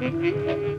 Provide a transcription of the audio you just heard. Merci.